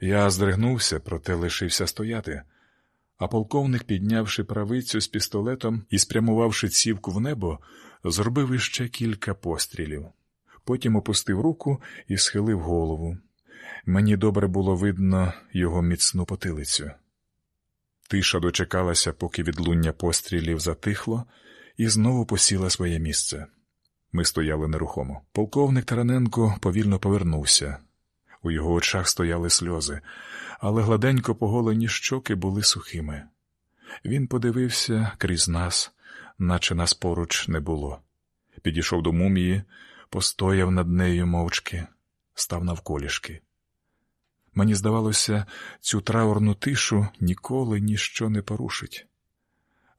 Я здригнувся, проте лишився стояти, а полковник, піднявши правицю з пістолетом і спрямувавши цівку в небо, зробив іще кілька пострілів. Потім опустив руку і схилив голову. Мені добре було видно його міцну потилицю. Тиша дочекалася, поки відлуння пострілів затихло, і знову посіла своє місце. Ми стояли нерухомо. Полковник Тараненко повільно повернувся. У його очах стояли сльози, але гладенько поголені щоки були сухими. Він подивився крізь нас, наче нас поруч не було. Підійшов до мумії, постояв над нею мовчки, став навколішки. Мені здавалося, цю траурну тишу ніколи ніщо не порушить.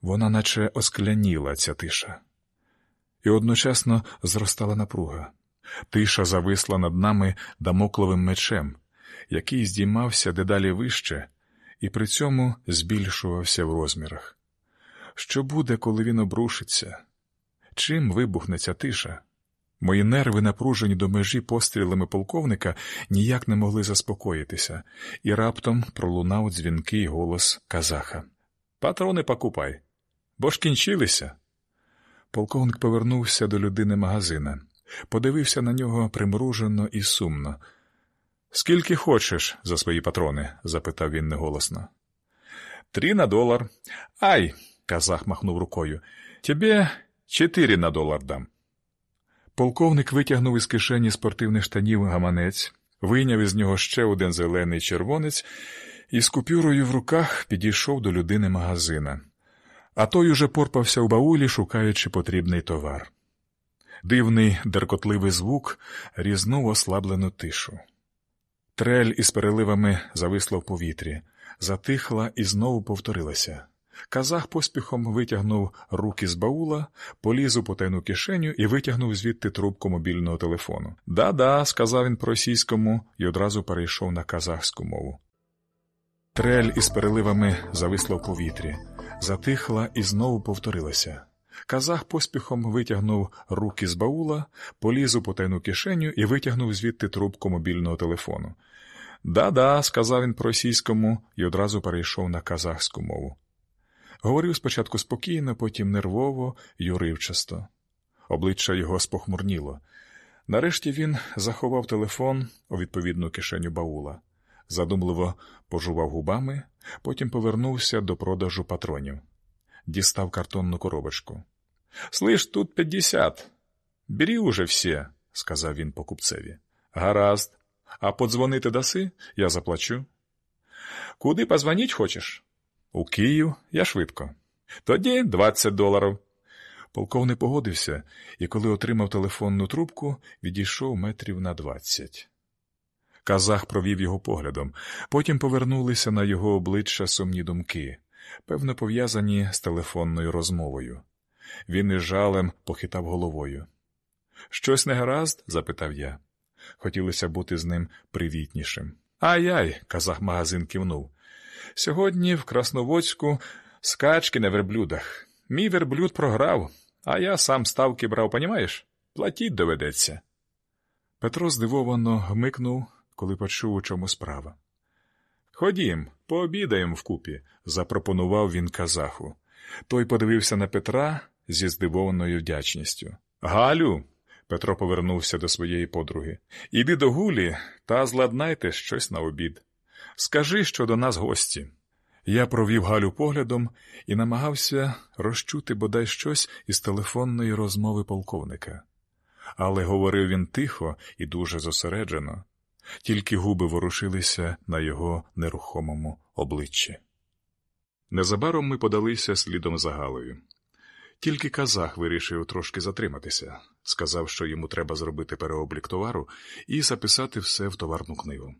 Вона наче оскляніла ця тиша, і одночасно зростала напруга. Тиша зависла над нами дамокловим мечем, який здіймався дедалі вище, і при цьому збільшувався в розмірах. Що буде, коли він обрушиться? Чим вибухне ця тиша? Мої нерви, напружені до межі пострілами полковника, ніяк не могли заспокоїтися, і раптом пролунав дзвінкий голос казаха. Патрони покупай, бо ж кінчилися. Полковник повернувся до людини магазина, подивився на нього примружено і сумно. Скільки хочеш за свої патрони? запитав він неголосно. Три на долар. Ай, казах махнув рукою. Тебе чотири на долар дам. Полковник витягнув із кишені спортивних штанів гаманець, вийняв із нього ще один зелений червонець і з купюрою в руках підійшов до людини магазина. А той уже порпався у баулі, шукаючи потрібний товар. Дивний деркотливий звук різнув ослаблену тишу. Трель із переливами зависла в повітрі, затихла і знову повторилася. Казах поспіхом витягнув руки з баула, поліз у потайну кишеню і витягнув звідти трубку мобільного телефону. Да-да, сказав він по російському і одразу перейшов на казахську мову. Трель із переливами зависла в повітрі, затихла і знову повторилася. Казах поспіхом витягнув руки з баула, поліз у потайну кишеню і витягнув звідти трубку мобільного телефону. Да-да, сказав він по російському і одразу перейшов на казахську мову. Говорив спочатку спокійно, потім нервово й уривчасто. Обличчя його спохмурніло. Нарешті він заховав телефон у відповідну кишеню баула, задумливо пожував губами, потім повернувся до продажу патронів, дістав картонну коробочку. Слиш, тут п'ятдесят. Бери уже всі, сказав він покупцеві. Гаразд. А подзвонити даси, я заплачу. Куди позвонить хочеш? У Київ я швидко. Тоді 20 доларів. Полковник погодився і, коли отримав телефонну трубку, відійшов метрів на двадцять. Казах провів його поглядом, потім повернулися на його обличчя сумні думки, певно, пов'язані з телефонною розмовою. Він із жалем похитав головою. Щось не гаразд? запитав я. Хотілося бути з ним привітнішим. Ай-ай, казах магазин кивнув. Сьогодні в Красноводську скачки на верблюдах. Мій верблюд програв, а я сам ставки брав, понімаєш? Платіть доведеться. Петро здивовано гмикнув, коли почув, у чому справа. Ходім, пообідаємо вкупі, запропонував він казаху. Той подивився на Петра зі здивованою вдячністю. Галю. Петро повернувся до своєї подруги. Іди до гулі та зладнайте щось на обід. Скажи, що до нас гості. Я провів Галю поглядом і намагався розчути бодай щось із телефонної розмови полковника. Але говорив він тихо і дуже зосереджено, тільки губи ворушилися на його нерухомому обличчі. Незабаром ми подалися слідом за Галею. Тільки казах вирішив трошки затриматися, сказав, що йому треба зробити переоблік товару і записати все в товарну книгу.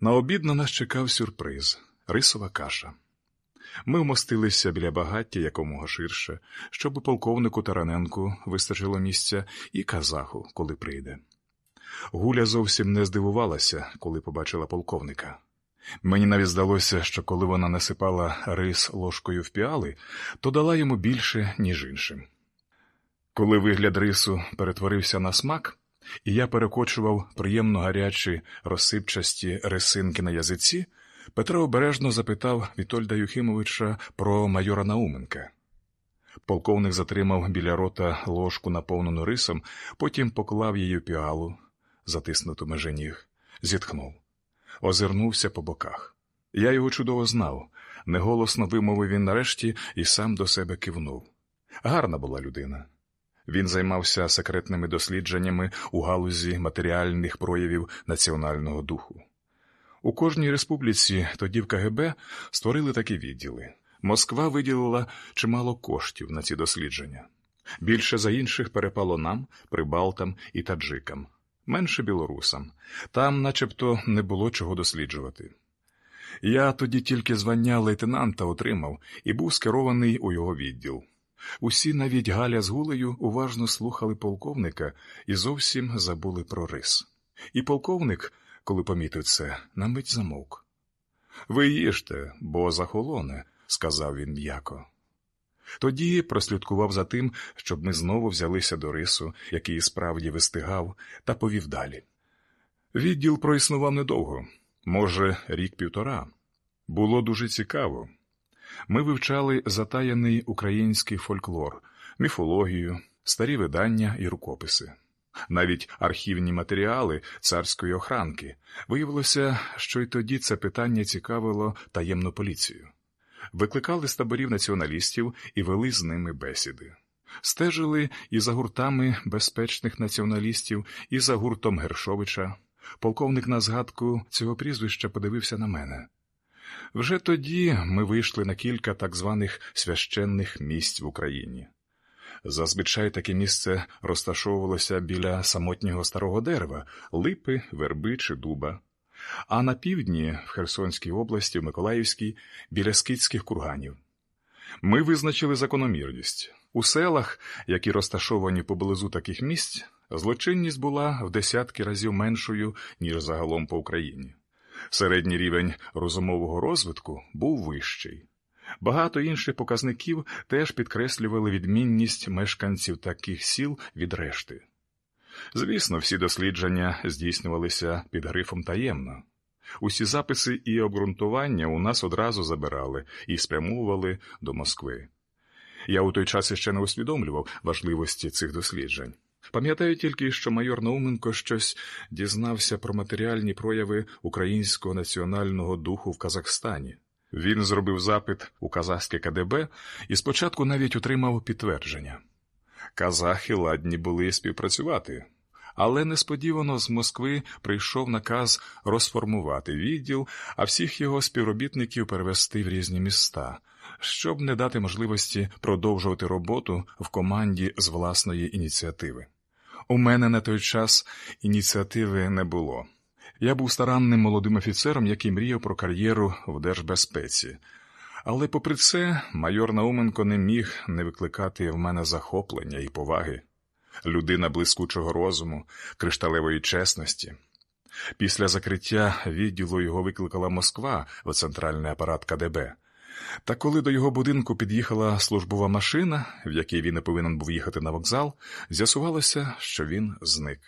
На обід на нас чекав сюрприз рисова каша. Ми вмостилися біля багаття якомога ширше, щоб полковнику Тараненку вистачило місця і казаху, коли прийде. Гуля зовсім не здивувалася, коли побачила полковника. Мені навіть здалося, що коли вона насипала рис ложкою в піали, то дала йому більше, ніж іншим. Коли вигляд рису перетворився на смак, і я перекочував приємно гарячі розсипчасті рисинки на язиці, Петро обережно запитав Вітольда Юхимовича про майора Науменка. Полковник затримав біля рота ложку, наповнену рисом, потім поклав її піалу, затиснуту межі ніг, зітхнув, озирнувся по боках. Я його чудово знав. Неголосно вимовив він нарешті і сам до себе кивнув. Гарна була людина. Він займався секретними дослідженнями у галузі матеріальних проявів національного духу. У кожній республіці тоді в КГБ створили такі відділи. Москва виділила чимало коштів на ці дослідження. Більше за інших перепало нам, прибалтам і таджикам, менше білорусам. Там, начебто, не було чого досліджувати. Я тоді тільки звання лейтенанта отримав і був скерований у його відділ. Усі, навіть Галя з Гулею, уважно слухали полковника і зовсім забули про рис. І полковник, коли помітив це, на мить замовк. Ви їжте, бо захолоне, сказав він м'яко. Тоді прослідкував за тим, щоб ми знову взялися до рису, який справді вистигав, та повів далі. Відділ проіснував недовго, може, рік півтора. Було дуже цікаво. Ми вивчали затаяний український фольклор, міфологію, старі видання і рукописи. Навіть архівні матеріали царської охранки. Виявилося, що й тоді це питання цікавило таємну поліцію. Викликали з таборів націоналістів і вели з ними бесіди. Стежили і за гуртами безпечних націоналістів, і за гуртом Гершовича. Полковник на згадку цього прізвища подивився на мене. Вже тоді ми вийшли на кілька так званих священних місць в Україні. Зазвичай таке місце розташовувалося біля самотнього старого дерева, липи, верби чи дуба, а на півдні, в Херсонській області, в Миколаївській, біля скидських курганів. Ми визначили закономірність. У селах, які розташовані поблизу таких місць, злочинність була в десятки разів меншою, ніж загалом по Україні. Середній рівень розумового розвитку був вищий. Багато інших показників теж підкреслювали відмінність мешканців таких сіл від решти. Звісно, всі дослідження здійснювалися під грифом таємно. Усі записи і обґрунтування у нас одразу забирали і спрямовували до Москви. Я у той час іще не усвідомлював важливості цих досліджень. Пам'ятаю тільки, що майор Науменко щось дізнався про матеріальні прояви українського національного духу в Казахстані. Він зробив запит у казахське КДБ і спочатку навіть отримав підтвердження. Казахи ладні були співпрацювати, але несподівано з Москви прийшов наказ розформувати відділ, а всіх його співробітників перевести в різні міста, щоб не дати можливості продовжувати роботу в команді з власної ініціативи. У мене на той час ініціативи не було. Я був старанним молодим офіцером, який мріяв про кар'єру в держбезпеці. Але, попри це, майор Науменко не міг не викликати в мене захоплення і поваги, людина блискучого розуму, кришталевої чесності. Після закриття відділу його викликала Москва в центральний апарат КДБ. Та коли до його будинку під'їхала службова машина, в якій він не повинен був їхати на вокзал, з'ясувалося, що він зник.